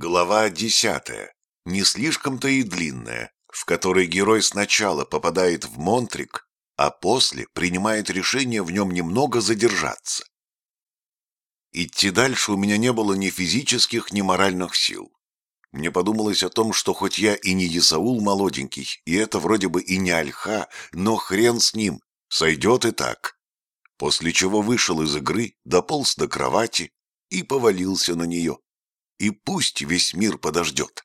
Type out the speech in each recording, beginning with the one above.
Глава десятая. Не слишком-то и длинная, в которой герой сначала попадает в Монтрик, а после принимает решение в нем немного задержаться. Идти дальше у меня не было ни физических, ни моральных сил. Мне подумалось о том, что хоть я и не Исаул молоденький, и это вроде бы и не Альха, но хрен с ним, сойдет и так. После чего вышел из игры, дополз до кровати и повалился на нее. И пусть весь мир подождет.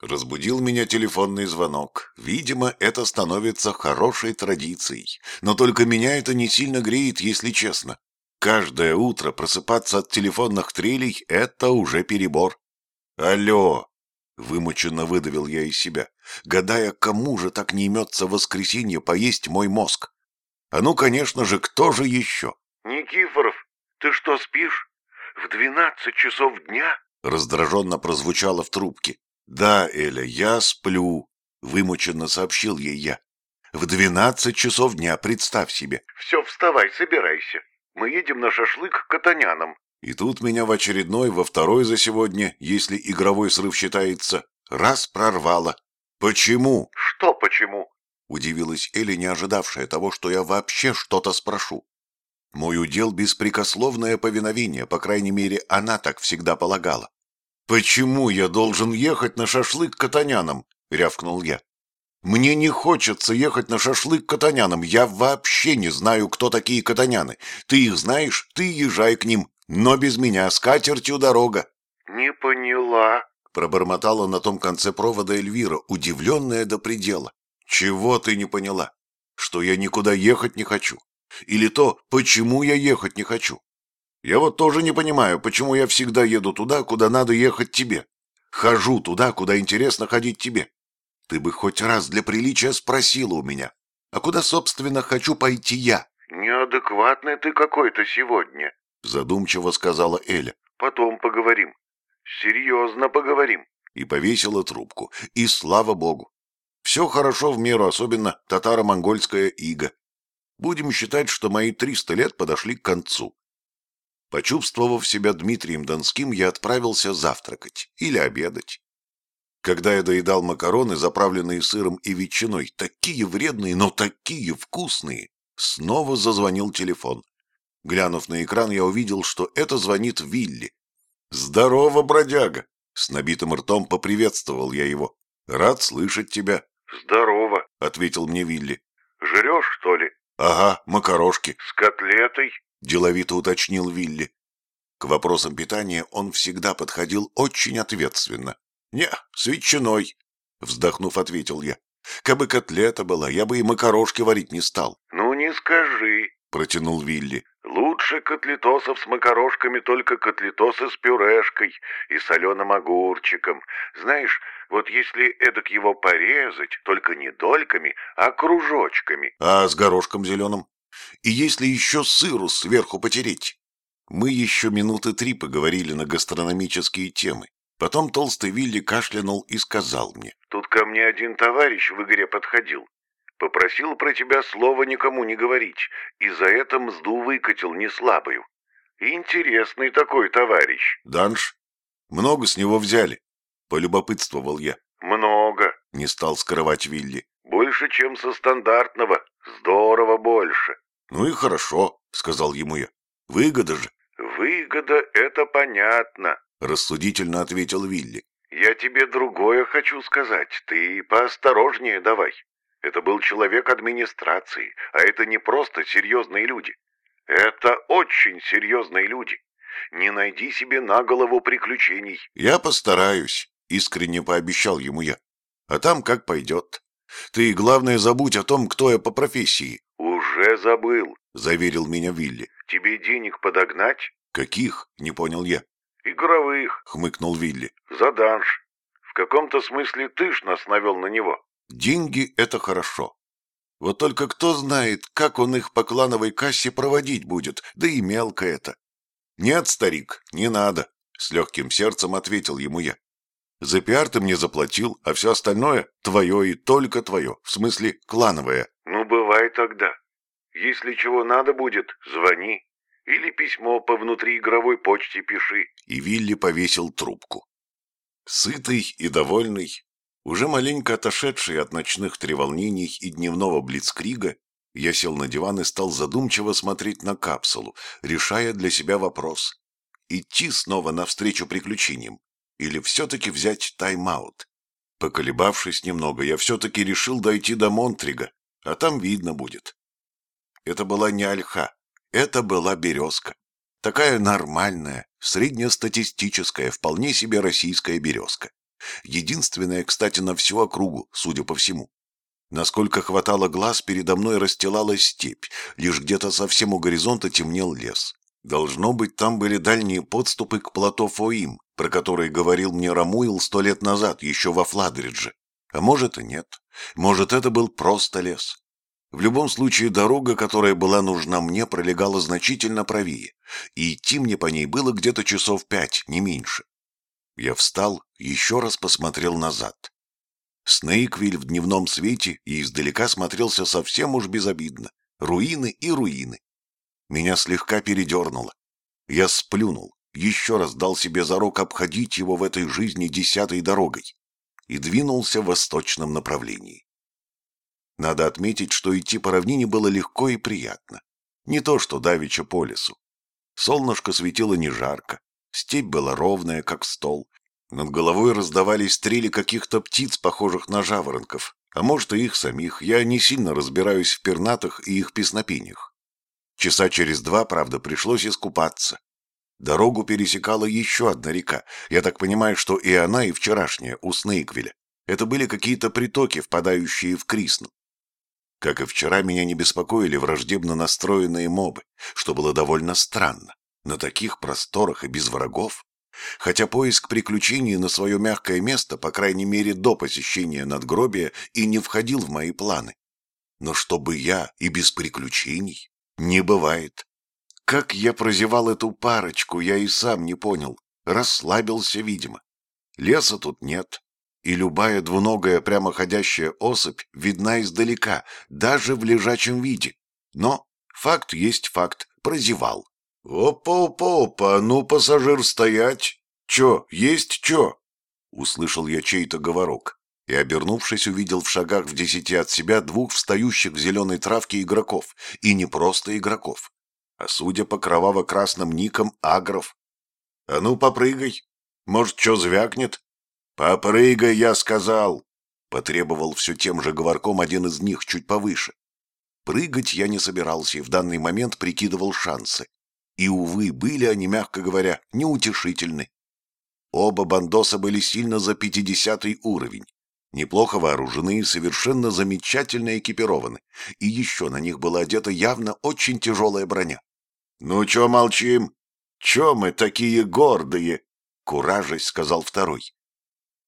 Разбудил меня телефонный звонок. Видимо, это становится хорошей традицией. Но только меня это не сильно греет, если честно. Каждое утро просыпаться от телефонных трелей — это уже перебор. «Алло!» — вымученно выдавил я из себя, гадая, кому же так не имется в воскресенье поесть мой мозг. А ну, конечно же, кто же еще? «Никифоров, ты что, спишь? В двенадцать часов дня?» Раздраженно прозвучало в трубке. «Да, Эля, я сплю», — вымученно сообщил ей я. «В двенадцать часов дня, представь себе». «Все, вставай, собирайся. Мы едем на шашлык к катанянам». И тут меня в очередной, во второй за сегодня, если игровой срыв считается, раз прорвало. «Почему?» «Что почему?» — удивилась Эля, не ожидавшая того, что я вообще что-то спрошу. Мой удел — беспрекословное повиновение, по крайней мере, она так всегда полагала. «Почему я должен ехать на шашлык к катанянам?» — рявкнул я. «Мне не хочется ехать на шашлык к катанянам. Я вообще не знаю, кто такие катаняны. Ты их знаешь, ты езжай к ним. Но без меня с катертью дорога». «Не поняла», — пробормотала на том конце провода Эльвира, удивленная до предела. «Чего ты не поняла? Что я никуда ехать не хочу? Или то, почему я ехать не хочу? Я вот тоже не понимаю, почему я всегда еду туда, куда надо ехать тебе. Хожу туда, куда интересно ходить тебе. Ты бы хоть раз для приличия спросила у меня, а куда, собственно, хочу пойти я?» «Неадекватный ты какой-то сегодня», — задумчиво сказала Эля. «Потом поговорим. Серьезно поговорим». И повесила трубку. И слава богу. Все хорошо в меру, особенно татаро-монгольская ига. Будем считать, что мои триста лет подошли к концу. Почувствовав себя Дмитрием Донским, я отправился завтракать или обедать. Когда я доедал макароны, заправленные сыром и ветчиной, такие вредные, но такие вкусные, снова зазвонил телефон. Глянув на экран, я увидел, что это звонит Вилли. «Здорово, бродяга!» С набитым ртом поприветствовал я его. «Рад слышать тебя». «Здорово», — ответил мне Вилли. «Жрешь, что ли?» «Ага, макарошки». «С котлетой?» деловито уточнил Вилли. К вопросам питания он всегда подходил очень ответственно. «Не, с ветчиной», — вздохнув, ответил я. «Кабы котлета была, я бы и макарошки варить не стал». «Ну не скажи», — протянул Вилли. «Лучше котлетосов с макарошками только котлетосы с пюрешкой и соленым огурчиком. Знаешь, вот если эдак его порезать, только не дольками, а кружочками». «А с горошком зеленым?» И если еще сыру сверху потереть? Мы еще минуты три поговорили на гастрономические темы. Потом толстый Вилли кашлянул и сказал мне. «Тут ко мне один товарищ в игре подходил. Попросил про тебя слова никому не говорить, и за это мзду выкатил не слабую. Интересный такой товарищ». «Данш? Много с него взяли?» — полюбопытствовал я. «Много», — не стал скрывать Вилли. «Больше, чем со стандартного. Здорово больше». «Ну и хорошо», — сказал ему я. «Выгода же». «Выгода — это понятно», — рассудительно ответил Вилли. «Я тебе другое хочу сказать. Ты поосторожнее давай. Это был человек администрации, а это не просто серьезные люди. Это очень серьезные люди. Не найди себе на голову приключений». «Я постараюсь», — искренне пообещал ему я. «А там как пойдет. Ты, главное, забудь о том, кто я по профессии. «Уже забыл», — заверил меня Вилли. «Тебе денег подогнать?» «Каких?» — не понял я. «Игровых», — хмыкнул Вилли. «За данж. В каком-то смысле ты ж нас навел на него». «Деньги — это хорошо. Вот только кто знает, как он их по клановой кассе проводить будет, да и мелко это». «Нет, старик, не надо», — с легким сердцем ответил ему я. «За пиар ты мне заплатил, а все остальное — твое и только твое, в смысле клановое». «Ну, бывай тогда. Если чего надо будет, звони. Или письмо по внутриигровой почте пиши». И Вилли повесил трубку. Сытый и довольный, уже маленько отошедший от ночных треволнений и дневного блицкрига, я сел на диван и стал задумчиво смотреть на капсулу, решая для себя вопрос. Идти снова навстречу приключениям или все-таки взять тайм-аут? Поколебавшись немного, я все-таки решил дойти до Монтрига, а там видно будет. Это была не ольха, это была березка. Такая нормальная, среднестатистическая, вполне себе российская березка. Единственная, кстати, на всю округу, судя по всему. Насколько хватало глаз, передо мной расстилалась степь, лишь где-то совсем у горизонта темнел лес. Должно быть, там были дальние подступы к плато Фоим, про которые говорил мне Рамуил сто лет назад, еще во Фладридже. А может и нет. Может, это был просто лес. В любом случае, дорога, которая была нужна мне, пролегала значительно правее, и идти мне по ней было где-то часов пять, не меньше. Я встал, еще раз посмотрел назад. Снейквиль в дневном свете и издалека смотрелся совсем уж безобидно. Руины и руины. Меня слегка передернуло. Я сплюнул, еще раз дал себе зарок обходить его в этой жизни десятой дорогой и двинулся в восточном направлении. Надо отметить, что идти по равнине было легко и приятно. Не то, что давеча по лесу. Солнышко светило не жарко, степь была ровная, как стол. Над головой раздавались стрели каких-то птиц, похожих на жаворонков, а может и их самих, я не сильно разбираюсь в пернатых и их песнопениях. Часа через два, правда, пришлось искупаться. Дорогу пересекала еще одна река. Я так понимаю, что и она, и вчерашняя, у Снейквиля. Это были какие-то притоки, впадающие в Крисну. Как и вчера, меня не беспокоили враждебно настроенные мобы, что было довольно странно. На таких просторах и без врагов. Хотя поиск приключений на свое мягкое место, по крайней мере до посещения надгробия, и не входил в мои планы. Но чтобы я и без приключений, не бывает. Как я прозевал эту парочку, я и сам не понял. Расслабился, видимо. Леса тут нет, и любая двуногая прямоходящая особь видна издалека, даже в лежачем виде. Но факт есть факт, прозевал. «Опа-опа-опа, ну, пассажир, стоять! Чё, есть чё?» Услышал я чей-то говорок и, обернувшись, увидел в шагах в десяти от себя двух встающих в зеленой травке игроков, и не просто игроков, а, судя по кроваво-красным никам, агров. «А ну, попрыгай! Может, чё звякнет?» «Попрыгай, я сказал!» — потребовал все тем же говорком один из них чуть повыше. Прыгать я не собирался и в данный момент прикидывал шансы. И, увы, были они, мягко говоря, неутешительны. Оба бандоса были сильно за пятидесятый уровень, неплохо вооружены и совершенно замечательно экипированы, и еще на них была одета явно очень тяжелая броня. «Ну чё молчим? Чё мы такие гордые?» — куражась сказал второй.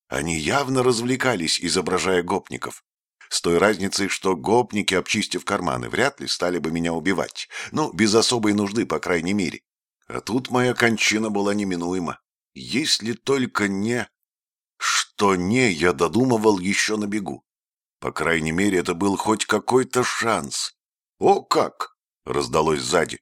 Они явно развлекались, изображая гопников. С той разницей, что гопники, обчистив карманы, вряд ли стали бы меня убивать. Ну, без особой нужды, по крайней мере. А тут моя кончина была неминуема. Если только не... Что не, я додумывал еще на бегу. По крайней мере, это был хоть какой-то шанс. «О как!» — раздалось сзади.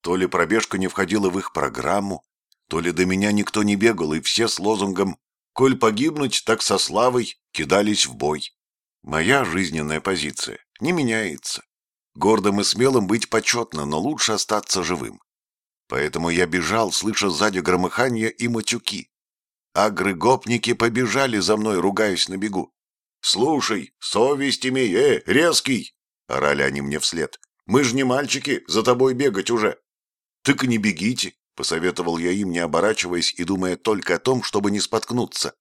То ли пробежка не входила в их программу, то ли до меня никто не бегал, и все с лозунгом Коль погибнуть, так со славой кидались в бой. Моя жизненная позиция не меняется. Гордым и смелым быть почетно, но лучше остаться живым. Поэтому я бежал, слыша сзади громыхание и матюки. Агры-гопники побежали за мной, ругаясь на бегу. «Слушай, совесть имей, э, резкий!» — орали они мне вслед. «Мы ж не мальчики, за тобой бегать уже!» «Так и не бегите, Посоветовал я им, не оборачиваясь и думая только о том, чтобы не споткнуться.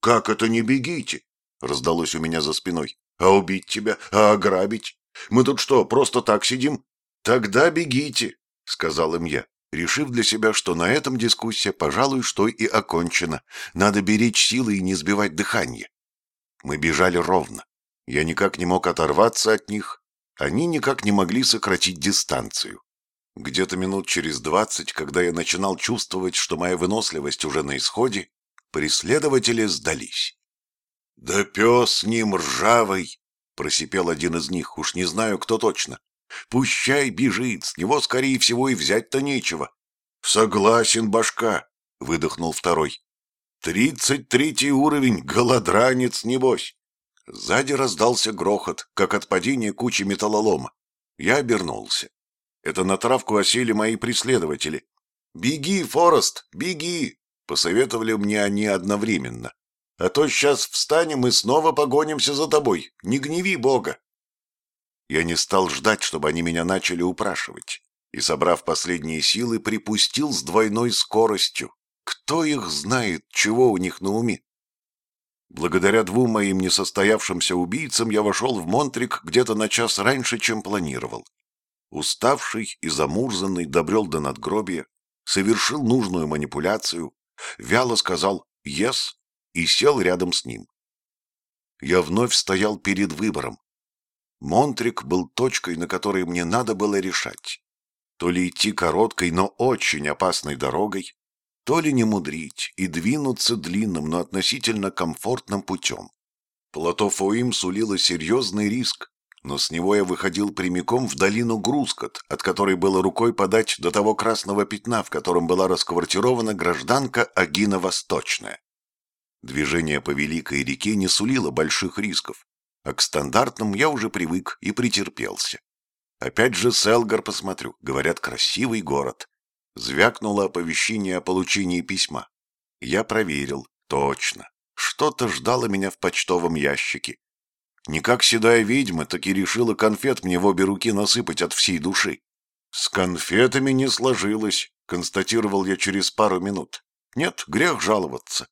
«Как это не бегите?» — раздалось у меня за спиной. «А убить тебя? А ограбить? Мы тут что, просто так сидим?» «Тогда бегите», — сказал им я, решив для себя, что на этом дискуссия, пожалуй, что и окончена. Надо беречь силы и не сбивать дыхание. Мы бежали ровно. Я никак не мог оторваться от них. Они никак не могли сократить дистанцию. Где-то минут через двадцать, когда я начинал чувствовать, что моя выносливость уже на исходе, преследователи сдались. «Да пес с ним ржавый!» — просипел один из них, уж не знаю, кто точно. «Пущай бежит, с него, скорее всего, и взять-то нечего». «Согласен, башка!» — выдохнул второй. Тридцать третий уровень, голодранец, небось. Сзади раздался грохот, как от падения кучи металлолома. Я обернулся. Это на травку осели мои преследователи. «Беги, Форест, беги!» — посоветовали мне они одновременно. «А то сейчас встанем и снова погонимся за тобой. Не гневи Бога!» Я не стал ждать, чтобы они меня начали упрашивать, и, собрав последние силы, припустил с двойной скоростью. Кто их знает, чего у них на уме? Благодаря двум моим несостоявшимся убийцам я вошел в Монтрик где-то на час раньше, чем планировал. Уставший и замурзанный добрел до надгробия, совершил нужную манипуляцию, вяло сказал «yes» и сел рядом с ним. Я вновь стоял перед выбором. Монтрик был точкой, на которой мне надо было решать. То ли идти короткой, но очень опасной дорогой, то ли не мудрить и двинуться длинным, но относительно комфортным путем. Плато Фоим сулило серьезный риск, но с него я выходил прямиком в долину Грузкот, от которой было рукой подать до того красного пятна, в котором была расквартирована гражданка Агина Восточная. Движение по Великой реке не сулило больших рисков, а к стандартным я уже привык и претерпелся. Опять же Селгар посмотрю, говорят, красивый город. Звякнуло оповещение о получении письма. Я проверил. Точно. Что-то ждало меня в почтовом ящике. Не как седая ведьма, так и решила конфет мне в обе руки насыпать от всей души. С конфетами не сложилось, констатировал я через пару минут. Нет, грех жаловаться.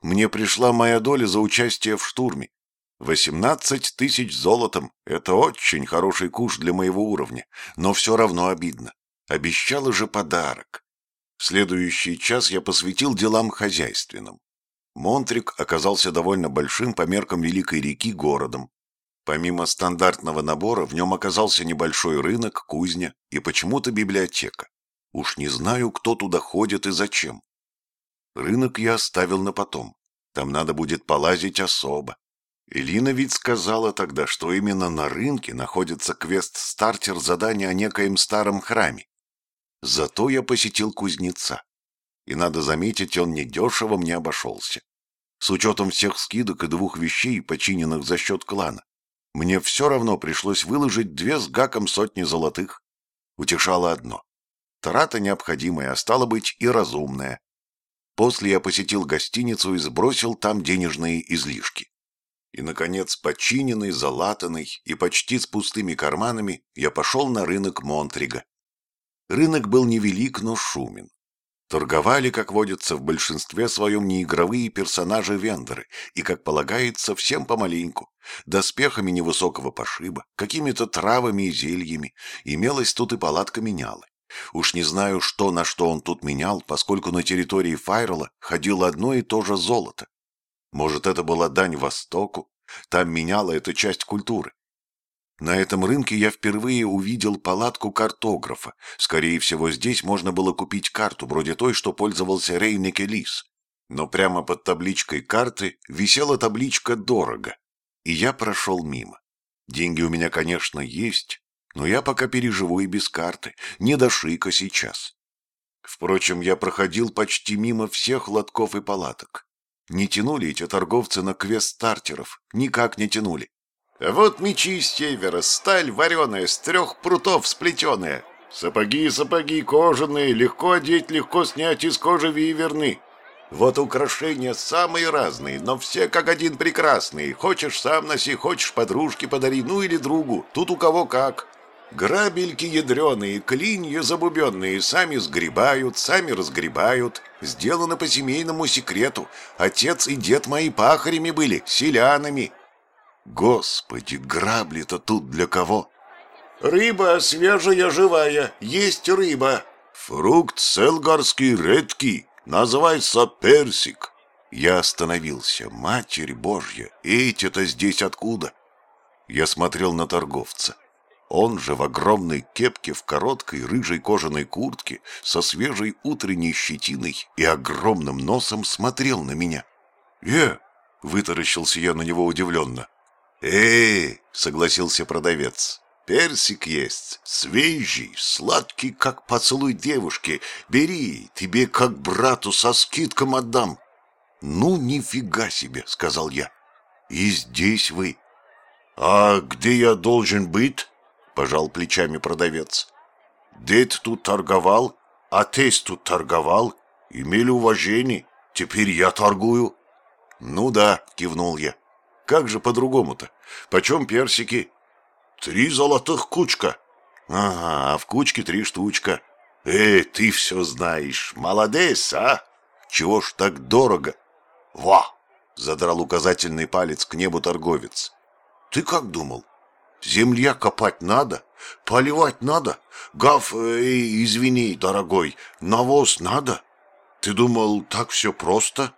Мне пришла моя доля за участие в штурме. Восемнадцать тысяч золотом — это очень хороший куш для моего уровня, но все равно обидно. Обещала же подарок. Следующий час я посвятил делам хозяйственным. Монтрик оказался довольно большим по меркам Великой реки городом. Помимо стандартного набора, в нем оказался небольшой рынок, кузня и почему-то библиотека. Уж не знаю, кто туда ходит и зачем. Рынок я оставил на потом. Там надо будет полазить особо. Элина ведь сказала тогда, что именно на рынке находится квест-стартер задания о некоем старом храме. Зато я посетил кузнеца. И, надо заметить, он недешево мне обошелся. С учетом всех скидок и двух вещей, починенных за счет клана, мне все равно пришлось выложить две с гаком сотни золотых. Утешало одно. Трата необходимая, а стало быть и разумная. После я посетил гостиницу и сбросил там денежные излишки. И, наконец, починенный, залатанный и почти с пустыми карманами, я пошел на рынок Монтрига. Рынок был невелик, но шумен. Торговали, как водится, в большинстве своем неигровые персонажи-вендоры, и, как полагается, всем помаленьку, доспехами невысокого пошиба, какими-то травами и зельями, имелась тут и палатка менялы. Уж не знаю, что на что он тут менял, поскольку на территории Файрела ходило одно и то же золото. Может, это была дань Востоку, там меняла эта часть культуры. На этом рынке я впервые увидел палатку картографа. Скорее всего, здесь можно было купить карту, вроде той, что пользовался Рейнеке Лис. Но прямо под табличкой карты висела табличка «Дорого». И я прошел мимо. Деньги у меня, конечно, есть, но я пока переживу и без карты, не до шика сейчас. Впрочем, я проходил почти мимо всех лотков и палаток. Не тянули эти торговцы на квест стартеров, никак не тянули. Вот мечи с севера, сталь вареная, с трех прутов сплетенная. Сапоги, сапоги кожаные, легко одеть, легко снять из кожи виверны. Вот украшения самые разные, но все как один прекрасные. Хочешь сам носи, хочешь подружке подари, ну или другу. Тут у кого как. Грабельки ядреные, клинья забубенные, сами сгребают, сами разгребают. Сделано по семейному секрету. Отец и дед мои пахарями были, селянами. Господи, грабли-то тут для кого? Рыба свежая, живая, есть рыба. Фрукт селгарский редкий, называется персик. Я остановился, Матерь Божья, эти-то здесь откуда? Я смотрел на торговца. Он же в огромной кепке в короткой рыжей кожаной куртке со свежей утренней щетиной и огромным носом смотрел на меня. «Э!» — вытаращился я на него удивленно. «Эй!» — согласился продавец. «Персик есть, свежий, сладкий, как поцелуй девушки. Бери, тебе как брату со скидком отдам». «Ну, нифига себе!» — сказал я. «И здесь вы!» «А где я должен быть?» — пожал плечами продавец. «Дед тут торговал, отец тут торговал, имели уважение, теперь я торгую». «Ну да», — кивнул я. «Как же по-другому-то? Почем персики?» «Три золотых кучка». «Ага, а в кучке три штучка». «Эй, ты все знаешь, молодец, а? Чего ж так дорого?» «Ва!» — задрал указательный палец к небу торговец. «Ты как думал? Земля копать надо, поливать надо, гав, э, извини, дорогой, навоз надо? Ты думал, так все просто?»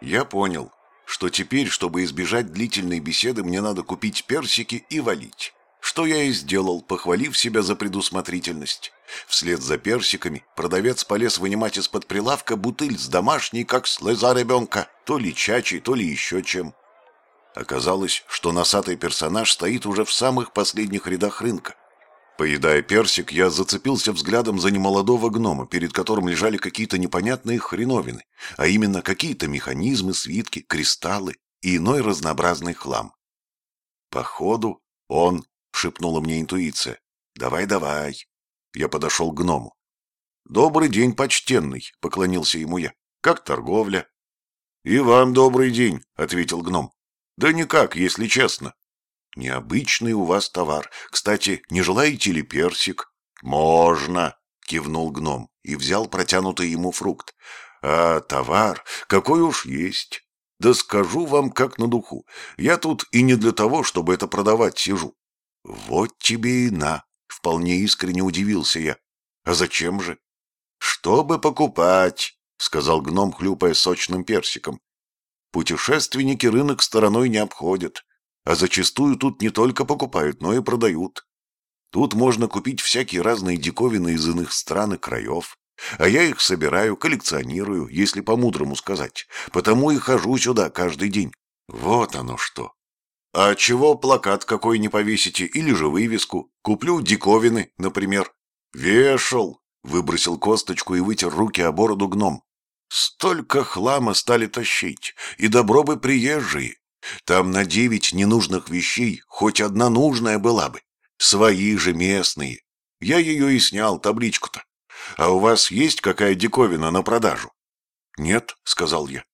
Я понял, что теперь, чтобы избежать длительной беседы, мне надо купить персики и валить. Что я и сделал, похвалив себя за предусмотрительность. Вслед за персиками продавец полез вынимать из-под прилавка бутыль с домашней, как слеза ребенка, то ли чачей, то ли еще чем. Оказалось, что носатый персонаж стоит уже в самых последних рядах рынка. Поедая персик, я зацепился взглядом за немолодого гнома, перед которым лежали какие-то непонятные хреновины, а именно какие-то механизмы, свитки, кристаллы и иной разнообразный хлам. Походу, он шепнула мне интуиция. «Давай, давай». Я подошел к гному. «Добрый день, почтенный», — поклонился ему я. «Как торговля?» «И вам добрый день», — ответил гном. «Да никак, если честно». «Необычный у вас товар. Кстати, не желаете ли персик?» «Можно», — кивнул гном и взял протянутый ему фрукт. «А товар какой уж есть. Да скажу вам как на духу. Я тут и не для того, чтобы это продавать сижу. «Вот тебе и на!» — вполне искренне удивился я. «А зачем же?» «Чтобы покупать», — сказал гном, хлюпая сочным персиком. «Путешественники рынок стороной не обходят, а зачастую тут не только покупают, но и продают. Тут можно купить всякие разные диковины из иных стран и краев, а я их собираю, коллекционирую, если по-мудрому сказать, потому и хожу сюда каждый день. Вот оно что!» «А чего плакат какой не повесите или же вывеску? Куплю диковины, например». «Вешал», — выбросил косточку и вытер руки о бороду гном. «Столько хлама стали тащить, и добро бы приезжие. Там на девять ненужных вещей хоть одна нужная была бы. Свои же местные. Я ее и снял, табличку-то. А у вас есть какая диковина на продажу?» «Нет», — сказал я.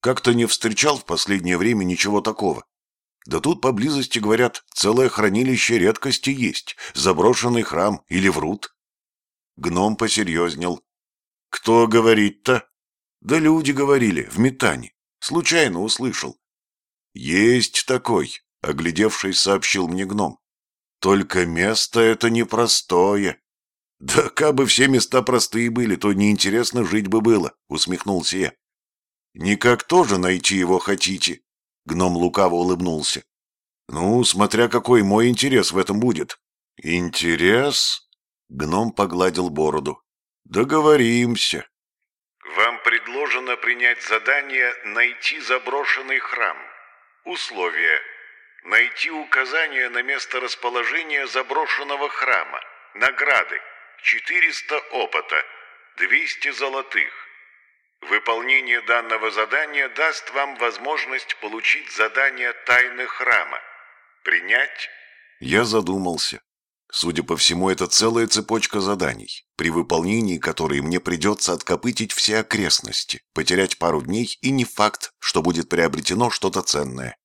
«Как-то не встречал в последнее время ничего такого. Да тут поблизости, говорят, целое хранилище редкости есть, заброшенный храм или врут. Гном посерьезнел. Кто говорит-то? Да люди говорили, в метане. Случайно услышал. Есть такой, оглядевшись, сообщил мне гном. Только место это непростое. Да кабы все места простые были, то неинтересно жить бы было, усмехнулся я. Никак тоже найти его хотите? Гном лукаво улыбнулся. «Ну, смотря какой мой интерес в этом будет». «Интерес?» Гном погладил бороду. «Договоримся». «Вам предложено принять задание «Найти заброшенный храм». Условия. Найти указание на место расположения заброшенного храма. Награды. 400 опыта. 200 золотых. Выполнение данного задания даст вам возможность получить задание тайны храма. Принять? Я задумался. Судя по всему, это целая цепочка заданий, при выполнении которой мне придется откопытить все окрестности, потерять пару дней и не факт, что будет приобретено что-то ценное.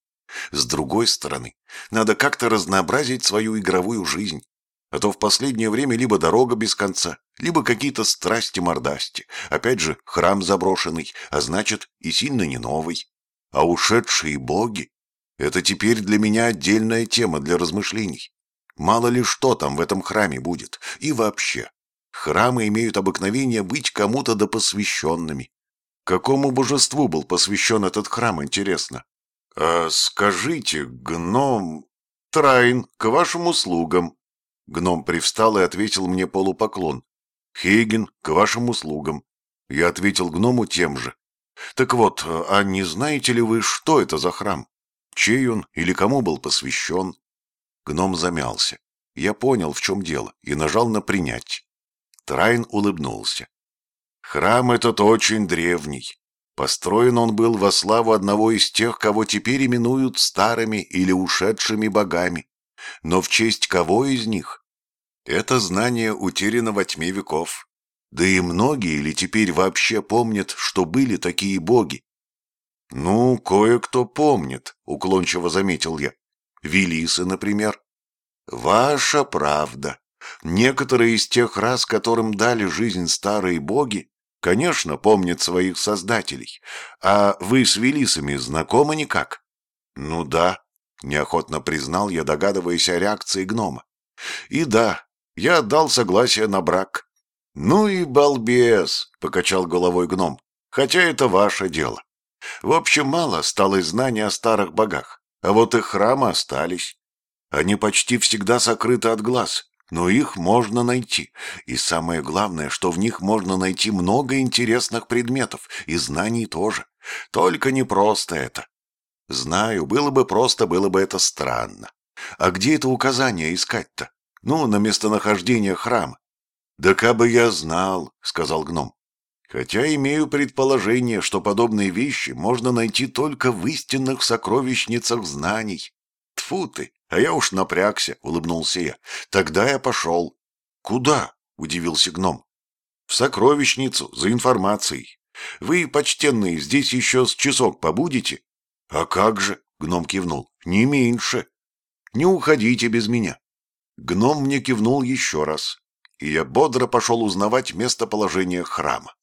С другой стороны, надо как-то разнообразить свою игровую жизнь, а то в последнее время либо дорога без конца, либо какие-то страсти-мордасти. Опять же, храм заброшенный, а значит, и сильно не новый. А ушедшие боги — это теперь для меня отдельная тема для размышлений. Мало ли что там в этом храме будет. И вообще, храмы имеют обыкновение быть кому-то да посвященными. Какому божеству был посвящен этот храм, интересно? А скажите, гном... Трайн, к вашим услугам, Гном привстал и ответил мне полупоклон. «Хейген, к вашим услугам». Я ответил гному тем же. «Так вот, а не знаете ли вы, что это за храм? Чей он или кому был посвящен?» Гном замялся. Я понял, в чем дело, и нажал на «принять». Трайн улыбнулся. «Храм этот очень древний. Построен он был во славу одного из тех, кого теперь именуют старыми или ушедшими богами. Но в честь кого из них? Это знание утеряно во тьме веков. Да и многие ли теперь вообще помнят, что были такие боги? «Ну, кое-кто помнит», — уклончиво заметил я. «Велисы, например». «Ваша правда. Некоторые из тех рас, которым дали жизнь старые боги, конечно, помнят своих создателей. А вы с Велисами знакомы никак?» «Ну да», — неохотно признал я, догадываясь о реакции гнома. «И да, я отдал согласие на брак». «Ну и балбес», — покачал головой гном, — «хотя это ваше дело. В общем, мало осталось знаний о старых богах, а вот их храмы остались. Они почти всегда сокрыты от глаз, но их можно найти. И самое главное, что в них можно найти много интересных предметов, и знаний тоже. Только не просто это. Знаю, было бы просто, было бы это странно. А где это указание искать-то? Ну, на местонахождение храма. «Да кабы я знал», — сказал гном. Хотя имею предположение, что подобные вещи можно найти только в истинных сокровищницах знаний. Тфу ты, а я уж напрягся, улыбнулся я. Тогда я пошел. Куда? удивился гном. В сокровищницу, за информацией. Вы, почтенные, здесь еще с часок побудете? А как же, гном кивнул, не меньше. Не уходите без меня. Гном мне кивнул еще раз, и я бодро пошел узнавать местоположение храма.